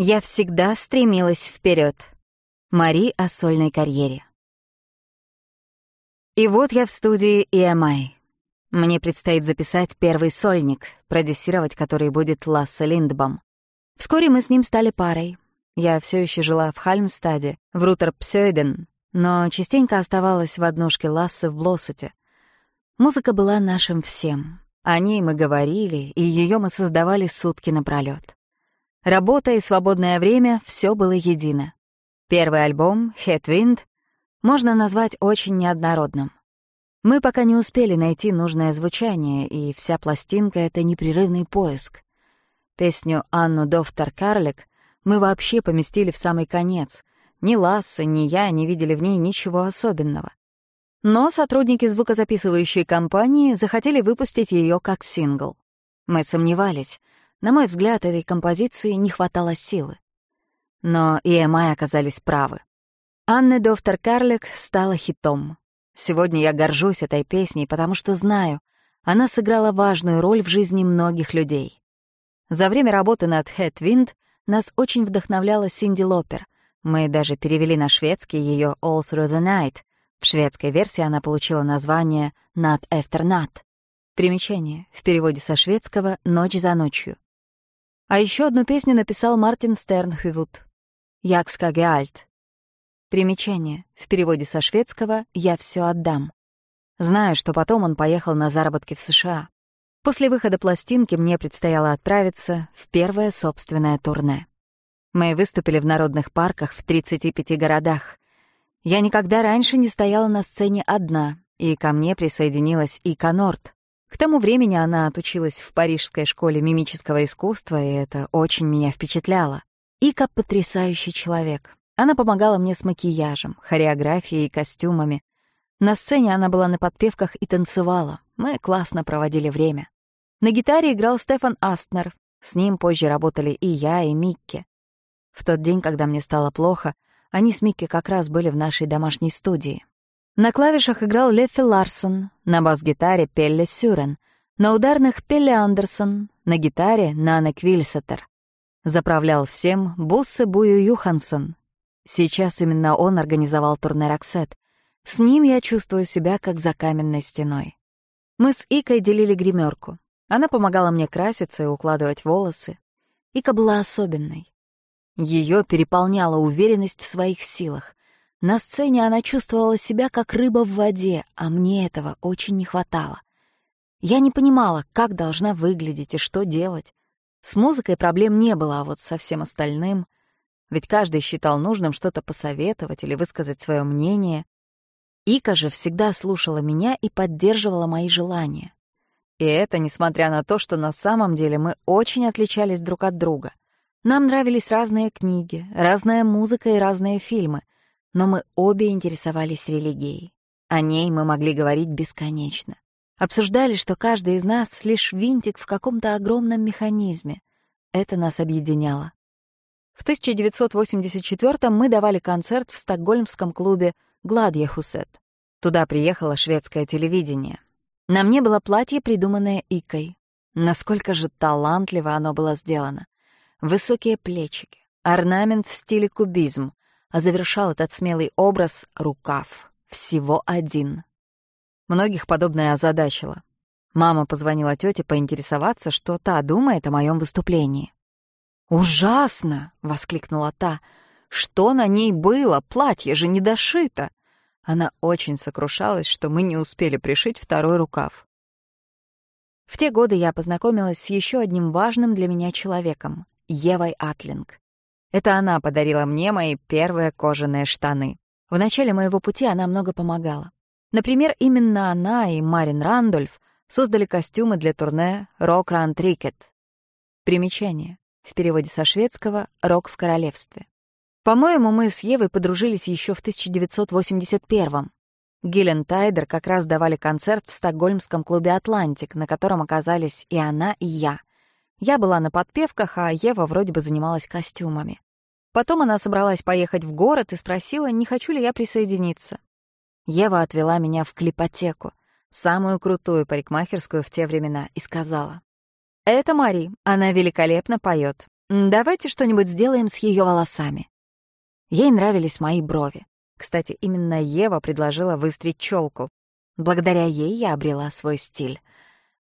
Я всегда стремилась вперед. Мари о сольной карьере. И вот я в студии EMI. Мне предстоит записать первый сольник, продюсировать который будет Лассе Линдбом. Вскоре мы с ним стали парой. Я все еще жила в Хальмстаде, в Рутерпсёйден, но частенько оставалась в однушке Лассе в Блоссуте. Музыка была нашим всем. О ней мы говорили, и ее мы создавали сутки напролёт. Работа и свободное время — все было едино. Первый альбом, «Headwind», можно назвать очень неоднородным. Мы пока не успели найти нужное звучание, и вся пластинка — это непрерывный поиск. Песню «Анну Дофтер Карлик» мы вообще поместили в самый конец. Ни Ласса, ни я не видели в ней ничего особенного. Но сотрудники звукозаписывающей компании захотели выпустить ее как сингл. Мы сомневались. На мой взгляд, этой композиции не хватало силы. Но EMI оказались правы. Анны Дофтер Карлик стала хитом. Сегодня я горжусь этой песней, потому что знаю, она сыграла важную роль в жизни многих людей. За время работы над «Headwind» нас очень вдохновляла Синди Лопер. Мы даже перевели на шведский ее «All Through the Night». В шведской версии она получила название «Nat After Nat». Примечание. В переводе со шведского «Ночь за ночью». А еще одну песню написал Мартин Стернхювуд «Якска Геальт». Примечание. В переводе со шведского «Я все отдам». Знаю, что потом он поехал на заработки в США. После выхода пластинки мне предстояло отправиться в первое собственное турне. Мы выступили в народных парках в 35 городах. Я никогда раньше не стояла на сцене одна, и ко мне присоединилась Ика Норт. К тому времени она отучилась в Парижской школе мимического искусства, и это очень меня впечатляло. Ика — потрясающий человек. Она помогала мне с макияжем, хореографией и костюмами. На сцене она была на подпевках и танцевала. Мы классно проводили время. На гитаре играл Стефан Астнер. С ним позже работали и я, и Микки. В тот день, когда мне стало плохо, они с Микки как раз были в нашей домашней студии. На клавишах играл Леффи Ларсон, на бас-гитаре — Пелле Сюрен, на ударных — Пелле Андерсон, на гитаре — Нана Квильсетер. Заправлял всем Буссе Бую Юхансон, Сейчас именно он организовал турне «Роксет». С ним я чувствую себя как за каменной стеной. Мы с Икой делили гримерку. Она помогала мне краситься и укладывать волосы. Ика была особенной. Ее переполняла уверенность в своих силах. На сцене она чувствовала себя как рыба в воде, а мне этого очень не хватало. Я не понимала, как должна выглядеть и что делать. С музыкой проблем не было, а вот со всем остальным — ведь каждый считал нужным что-то посоветовать или высказать свое мнение. Ика же всегда слушала меня и поддерживала мои желания. И это несмотря на то, что на самом деле мы очень отличались друг от друга. Нам нравились разные книги, разная музыка и разные фильмы, но мы обе интересовались религией. О ней мы могли говорить бесконечно. Обсуждали, что каждый из нас — лишь винтик в каком-то огромном механизме. Это нас объединяло. В 1984 мы давали концерт в стокгольмском клубе «Гладьехусет». Туда приехало шведское телевидение. На мне было платье, придуманное Икой. Насколько же талантливо оно было сделано. Высокие плечики, орнамент в стиле кубизм, а завершал этот смелый образ рукав. Всего один. Многих подобное озадачило. Мама позвонила тете поинтересоваться, что та думает о моем выступлении. «Ужасно!» — воскликнула та. «Что на ней было? Платье же не дошито!» Она очень сокрушалась, что мы не успели пришить второй рукав. В те годы я познакомилась с еще одним важным для меня человеком — Евой Атлинг. Это она подарила мне мои первые кожаные штаны. В начале моего пути она много помогала. Например, именно она и Марин Рандольф создали костюмы для турне «Rock Run Tricket». Примечание в переводе со шведского «Рок в королевстве». По-моему, мы с Евой подружились еще в 1981-м. Gyllene Tider как раз давали концерт в стокгольмском клубе «Атлантик», на котором оказались и она, и я. Я была на подпевках, а Ева вроде бы занималась костюмами. Потом она собралась поехать в город и спросила, не хочу ли я присоединиться. Ева отвела меня в клипотеку, самую крутую парикмахерскую в те времена, и сказала, «Это Мари, она великолепно поет. Давайте что-нибудь сделаем с ее волосами. Ей нравились мои брови. Кстати, именно Ева предложила выстричь челку. Благодаря ей я обрела свой стиль.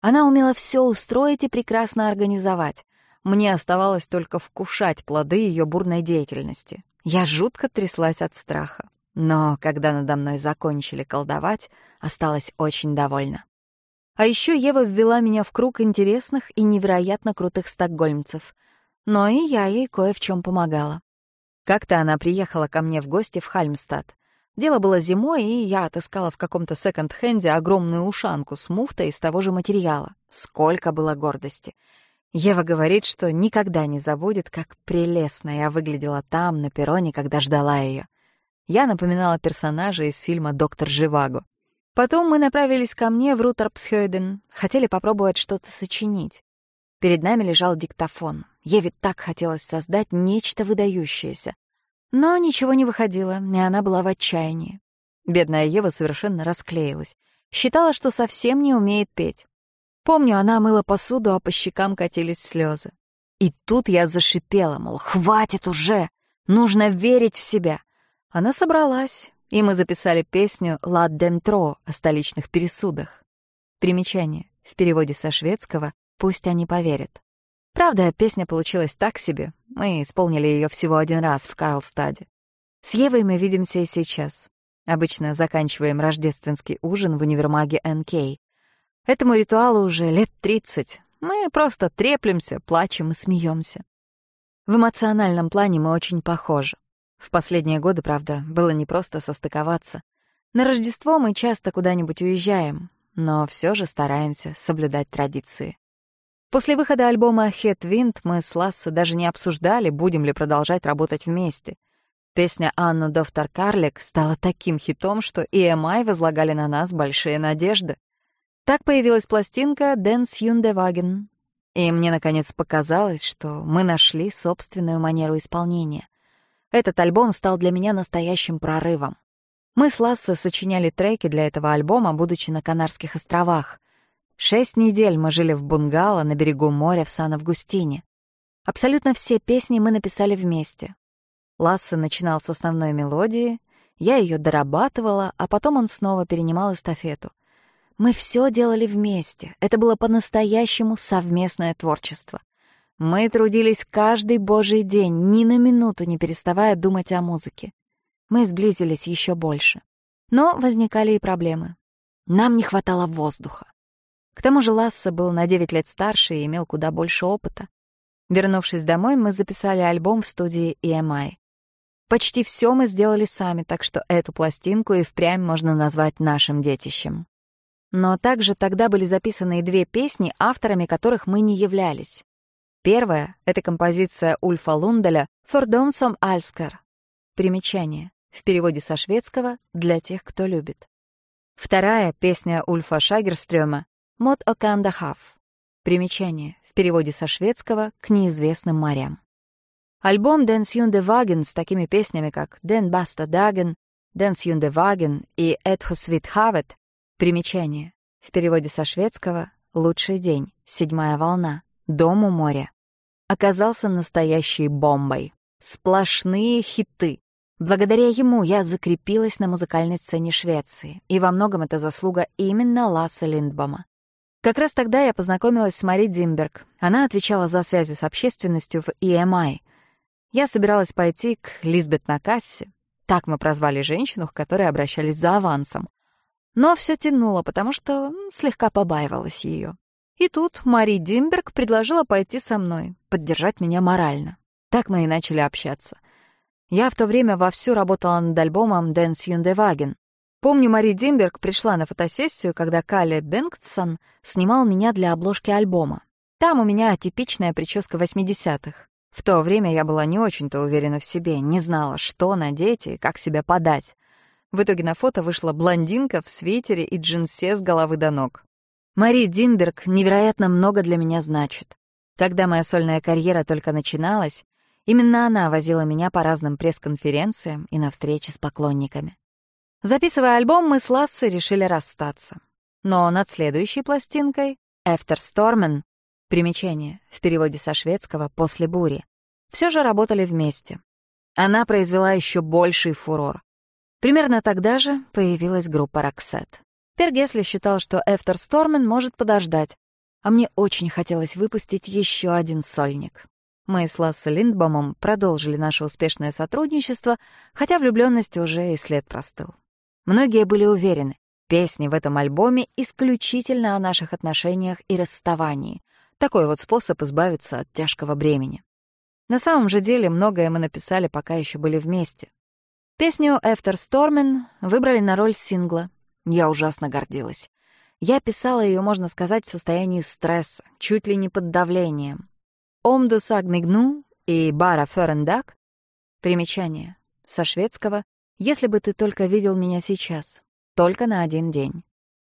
Она умела все устроить и прекрасно организовать. Мне оставалось только вкушать плоды ее бурной деятельности. Я жутко тряслась от страха. Но когда надо мной закончили колдовать, осталась очень довольна. А еще Ева ввела меня в круг интересных и невероятно крутых стокгольмцев. Но и я ей кое в чем помогала. Как-то она приехала ко мне в гости в Хальмстад. Дело было зимой, и я отыскала в каком-то секонд-хенде огромную ушанку с муфтой из того же материала. Сколько было гордости. Ева говорит, что никогда не забудет, как прелестно я выглядела там, на перроне, когда ждала ее. Я напоминала персонажа из фильма «Доктор Живаго». Потом мы направились ко мне в Рутерпсхёйден, хотели попробовать что-то сочинить. Перед нами лежал диктофон. Еве так хотелось создать нечто выдающееся. Но ничего не выходило, и она была в отчаянии. Бедная Ева совершенно расклеилась. Считала, что совсем не умеет петь. Помню, она мыла посуду, а по щекам катились слезы. И тут я зашипела, мол, хватит уже, нужно верить в себя. Она собралась, и мы записали песню «Ла Демтро» о столичных пересудах. Примечание. В переводе со шведского «Пусть они поверят». Правда, песня получилась так себе. Мы исполнили ее всего один раз в Карлстаде. С Евой мы видимся и сейчас. Обычно заканчиваем рождественский ужин в универмаге НК. Этому ритуалу уже лет 30. Мы просто треплемся, плачем и смеемся. В эмоциональном плане мы очень похожи. В последние годы, правда, было непросто состыковаться. На Рождество мы часто куда-нибудь уезжаем, но все же стараемся соблюдать традиции. После выхода альбома «Head Wind» мы с Лассе даже не обсуждали, будем ли продолжать работать вместе. Песня «Анну Дофтар Карлик» стала таким хитом, что EMI возлагали на нас большие надежды. Так появилась пластинка «Dance Юндеваген», и мне, наконец, показалось, что мы нашли собственную манеру исполнения. Этот альбом стал для меня настоящим прорывом. Мы с Лассе сочиняли треки для этого альбома, будучи на Канарских островах. Шесть недель мы жили в бунгало на берегу моря в Сан-Августине. Абсолютно все песни мы написали вместе. Лассе начинал с основной мелодии, я ее дорабатывала, а потом он снова перенимал эстафету. Мы все делали вместе. Это было по-настоящему совместное творчество. Мы трудились каждый божий день, ни на минуту не переставая думать о музыке. Мы сблизились еще больше. Но возникали и проблемы. Нам не хватало воздуха. К тому же Ласса был на 9 лет старше и имел куда больше опыта. Вернувшись домой, мы записали альбом в студии EMI. Почти все мы сделали сами, так что эту пластинку и впрямь можно назвать нашим детищем. Но также тогда были записаны и две песни, авторами которых мы не являлись. Первая — это композиция Ульфа Лунделя «För dom som älskar». Примечание. В переводе со шведского «для тех, кто любит». Вторая — песня Ульфа Шагерстрёма «Mot okända hav». Примечание. В переводе со шведского «к неизвестным морям». Альбом «Den sjunde vågen» с такими песнями, как «Den bästa dagen», «Den sjunde vågen» и «Ett hus vid havet» Примечание. В переводе со шведского «Лучший день», «Седьмая волна», Дом у моря. Оказался настоящей бомбой. Сплошные хиты. Благодаря ему я закрепилась на музыкальной сцене Швеции, и во многом это заслуга именно Ласса Линдбома. Как раз тогда я познакомилась с Мари Димберг. Она отвечала за связи с общественностью в EMI. Я собиралась пойти к Лизбет на кассе. Так мы прозвали женщину, к которой обращались за авансом. Но все тянуло, потому что слегка побаивалась ее. И тут Мари Димберг предложила пойти со мной, поддержать меня морально. Так мы и начали общаться. Я в то время вовсю работала над альбомом «Dance Юндеваген». Помню, Мари Димберг пришла на фотосессию, когда Калли Бенгтсон снимал меня для обложки альбома. Там у меня типичная прическа 80-х. В то время я была не очень-то уверена в себе, не знала, что надеть и как себя подать. В итоге на фото вышла блондинка в свитере и джинсе с головы до ног. Мари Димберг невероятно много для меня значит. Когда моя сольная карьера только начиналась, именно она возила меня по разным пресс-конференциям и на встречи с поклонниками. Записывая альбом, мы с Лассе решили расстаться. Но над следующей пластинкой, «After Stormen», примечание, в переводе со шведского «после бури», все же работали вместе. Она произвела еще больший фурор. Примерно тогда же появилась группа «Роксет». Пергесли считал, что Эфтер Стормен может подождать, а мне очень хотелось выпустить еще один сольник. Мы с Лассе Линдбомом продолжили наше успешное сотрудничество, хотя влюбленности уже и след простыл. Многие были уверены, песни в этом альбоме исключительно о наших отношениях и расставании. Такой вот способ избавиться от тяжкого бремени. На самом же деле многое мы написали, пока еще были вместе. Песню «After Stormin» выбрали на роль сингла. Я ужасно гордилась. Я писала ее, можно сказать, в состоянии стресса, чуть ли не под давлением. «Ом ду саг мигну» и «Бара ферендак» — примечание. Со шведского «Если бы ты только видел меня сейчас», только на один день.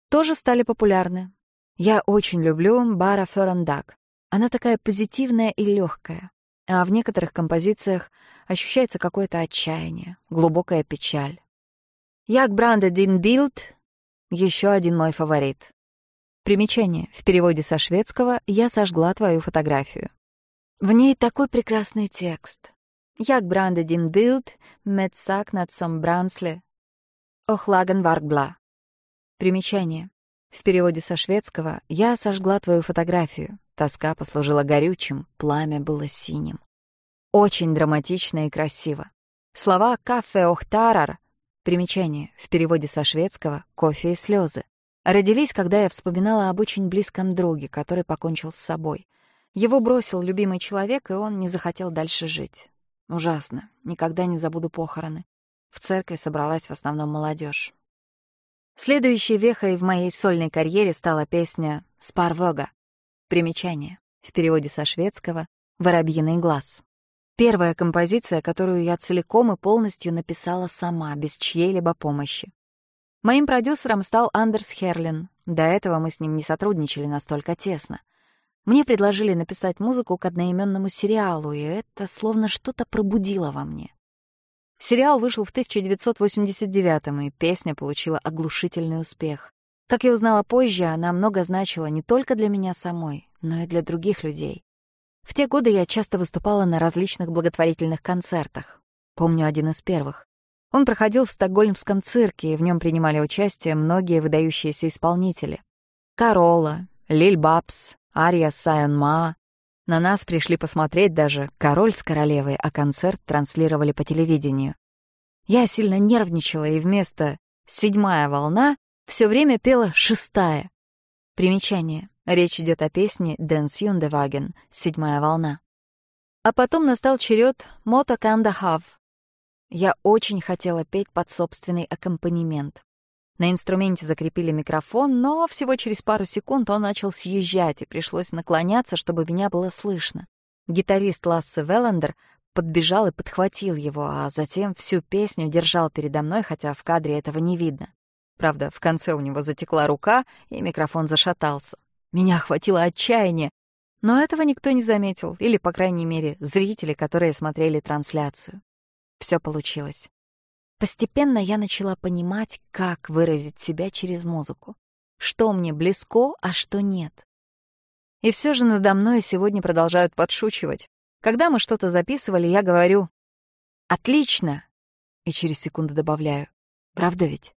Тоже стали популярны. Я очень люблю «Бара ферендак». Она такая позитивная и легкая а в некоторых композициях ощущается какое-то отчаяние, глубокая печаль. «Jag brände din bild» — еще один мой фаворит. Примечание. В переводе со шведского «Я сожгла твою фотографию». В ней такой прекрасный текст. «Jag brände din bild, med saknad som bränsle, och lågan var blå». Примечание. В переводе со шведского «Я сожгла твою фотографию». Тоска послужила горючим, пламя было синим. Очень драматично и красиво. Слова «кафе охтарар» примечание, в переводе со шведского «кофе и слезы» родились, когда я вспоминала об очень близком друге, который покончил с собой. Его бросил любимый человек, и он не захотел дальше жить. Ужасно. Никогда не забуду похороны. В церкви собралась в основном молодежь. Следующей вехой в моей сольной карьере стала песня «Спарвога». Примечание. В переводе со шведского «Воробьиный глаз». Первая композиция, которую я целиком и полностью написала сама, без чьей-либо помощи. Моим продюсером стал Андерс Херлин. До этого мы с ним не сотрудничали настолько тесно. Мне предложили написать музыку к одноименному сериалу, и это словно что-то пробудило во мне. Сериал вышел в 1989 и песня получила оглушительный успех. Как я узнала позже, она много значила не только для меня самой, но и для других людей. В те годы я часто выступала на различных благотворительных концертах. Помню один из первых. Он проходил в стокгольмском цирке, и в нем принимали участие многие выдающиеся исполнители. Карола, Лиль Бабс, Ария Сайон Ма, на нас пришли посмотреть даже король с королевой, а концерт транслировали по телевидению. Я сильно нервничала и вместо «седьмая волна» все время пела «шестая». Примечание. Речь идет о песне «Dance Юндеваген» «Седьмая волна». А потом настал черед «Мото Канда Хав». Я очень хотела петь под собственный аккомпанемент. На инструменте закрепили микрофон, но всего через пару секунд он начал съезжать, и пришлось наклоняться, чтобы меня было слышно. Гитарист Лассе Веллендер подбежал и подхватил его, а затем всю песню держал передо мной, хотя в кадре этого не видно. Правда, в конце у него затекла рука, и микрофон зашатался. Меня охватило отчаяние, но этого никто не заметил, или, по крайней мере, зрители, которые смотрели трансляцию. Все получилось. Постепенно я начала понимать, как выразить себя через музыку. Что мне близко, а что нет. И все же надо мной сегодня продолжают подшучивать. Когда мы что-то записывали, я говорю «Отлично!» и через секунду добавляю «Правда ведь?»